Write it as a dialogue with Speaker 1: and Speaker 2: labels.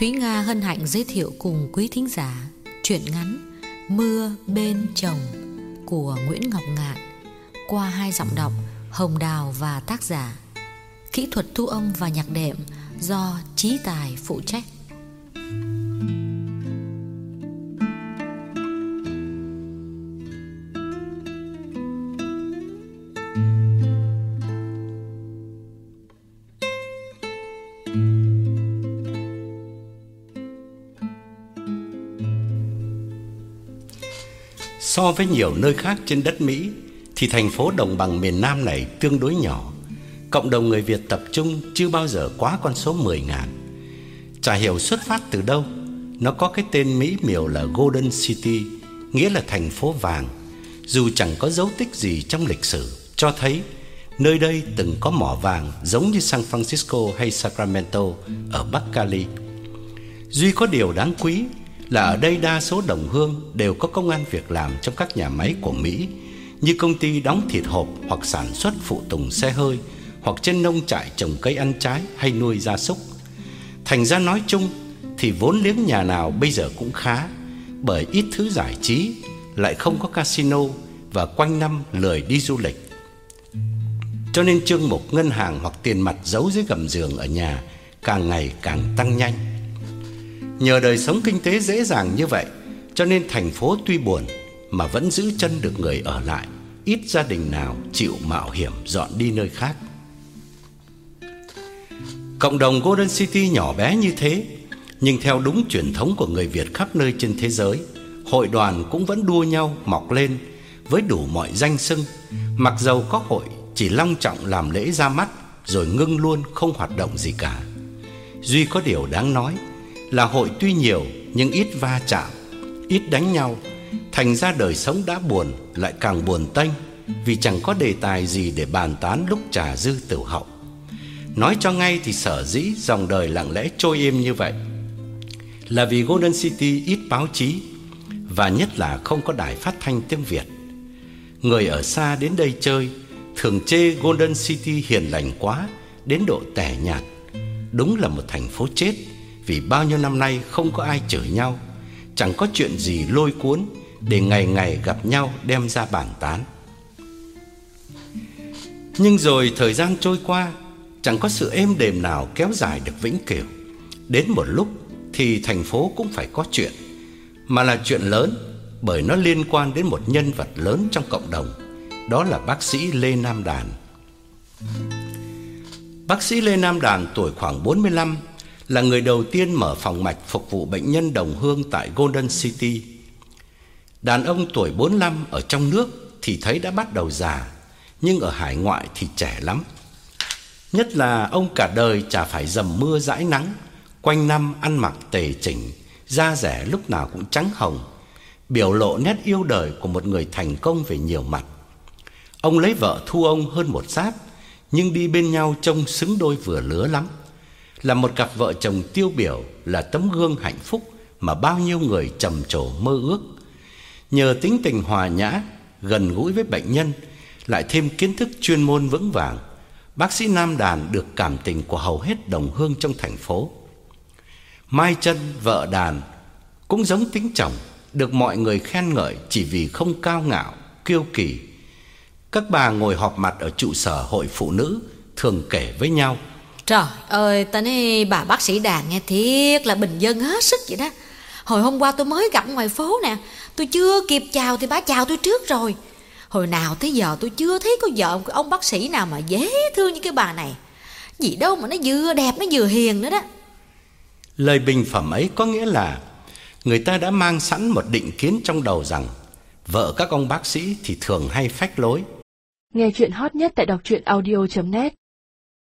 Speaker 1: Thúy Nga hân hạnh giới thiệu cùng quý thính giả truyện ngắn Mưa bên chồng của Nguyễn Ngọc Ngạn qua hai giọng đọc Hồng Đào và tác giả. Kỹ thuật thu âm và nhạc đệm do Trí Tài phụ trách.
Speaker 2: So với nhiều nơi khác trên đất Mỹ thì thành phố đồng bằng miền Nam này tương đối nhỏ. Cộng đồng người Việt tập trung chưa bao giờ quá con số 10 ngàn. Chả hiểu xuất phát từ đâu, nó có cái tên mỹ miều là Golden City, nghĩa là thành phố vàng. Dù chẳng có dấu tích gì trong lịch sử cho thấy nơi đây từng có mỏ vàng giống như San Francisco hay Sacramento ở Bắc Cali. Duy có điều đáng quý là ở đây đa số đồng hương đều có công ăn việc làm trong các nhà máy của Mỹ, như công ty đóng thịt hộp hoặc sản xuất phụ tùng xe hơi, hoặc trên nông trại trồng cây ăn trái hay nuôi gia súc. Thành ra nói chung thì vốn liếng nhà nào bây giờ cũng khá, bởi ít thứ giải trí, lại không có casino và quanh năm lười đi du lịch. Cho nên chương mục ngân hàng hoặc tiền mặt giấu dưới gầm giường ở nhà càng ngày càng tăng nhanh. Nhờ đời sống kinh tế dễ dàng như vậy, cho nên thành phố tuy buồn mà vẫn giữ chân được người ở lại, ít gia đình nào chịu mạo hiểm dọn đi nơi khác. Cộng đồng Golden City nhỏ bé như thế, nhưng theo đúng truyền thống của người Việt khắp nơi trên thế giới, hội đoàn cũng vẫn đua nhau mọc lên với đủ mọi danh xưng, mặc dầu có hội chỉ long trọng làm lễ ra mắt rồi ngưng luôn không hoạt động gì cả. Duy có điều đáng nói là hội tuy nhiều nhưng ít va chạm, ít đánh nhau, thành ra đời sống đã buồn lại càng buồn tênh vì chẳng có đề tài gì để bàn tán lúc trà dư tử hậu. Nói cho ngay thì sở dĩ dòng đời lặng lẽ trôi êm như vậy là vì Golden City ít báo chí và nhất là không có đài phát thanh tiếng Việt. Người ở xa đến đây chơi thường chê Golden City hiền lành quá đến độ tẻ nhạt. Đúng là một thành phố chết vì bao nhiêu năm nay không có ai chửi nhau, chẳng có chuyện gì lôi cuốn để ngày ngày gặp nhau đem ra bàn tán. Nhưng rồi thời gian trôi qua, chẳng có sự êm đềm nào kéo dài được vĩnh cửu. Đến một lúc thì thành phố cũng phải có chuyện, mà là chuyện lớn bởi nó liên quan đến một nhân vật lớn trong cộng đồng, đó là bác sĩ Lê Nam Đàn. Bác sĩ Lê Nam Đàn tuổi khoảng 45 là người đầu tiên mở phòng mạch phục vụ bệnh nhân đồng hương tại Golden City. Đàn ông tuổi 45 ở trong nước thì thấy đã bắt đầu già, nhưng ở hải ngoại thì trẻ lắm. Nhất là ông cả đời chả phải dầm mưa dãi nắng, quanh năm ăn mặc tề chỉnh, da rẻ lúc nào cũng trắng hồng, biểu lộ nét yêu đời của một người thành công về nhiều mặt. Ông lấy vợ thu ông hơn một giáp, nhưng đi bên nhau trông xứng đôi vừa lứa lắm là một cặp vợ chồng tiêu biểu, là tấm gương hạnh phúc mà bao nhiêu người trầm trồ mơ ước. Nhờ tính tình hòa nhã, gần gũi với bệnh nhân, lại thêm kiến thức chuyên môn vững vàng, bác sĩ Nam Đàn được cảm tình của hầu hết đồng hương trong thành phố. Mai Chân, vợ Đàn, cũng giống tính chồng, được mọi người khen ngợi chỉ vì không cao ngạo, kiêu kỳ. Các bà ngồi họp mặt ở trụ sở hội phụ nữ thường kể với nhau
Speaker 1: Trời ơi, ta nói bà bác sĩ đàn nghe thiệt là bình dân hết sức vậy đó. Hồi hôm qua tôi mới gặp ngoài phố nè, tôi chưa kịp chào thì bà chào tôi trước rồi. Hồi nào tới giờ tôi chưa thấy có vợ của ông bác sĩ nào mà dễ thương như cái bà này. Gì đâu mà nó vừa đẹp nó vừa hiền nữa đó.
Speaker 2: Lời bình phẩm ấy có nghĩa là người ta đã mang sẵn một định kiến trong đầu rằng Vợ các ông bác sĩ thì thường hay phách lối.
Speaker 3: Nghe chuyện hot nhất tại đọc truyện audio.net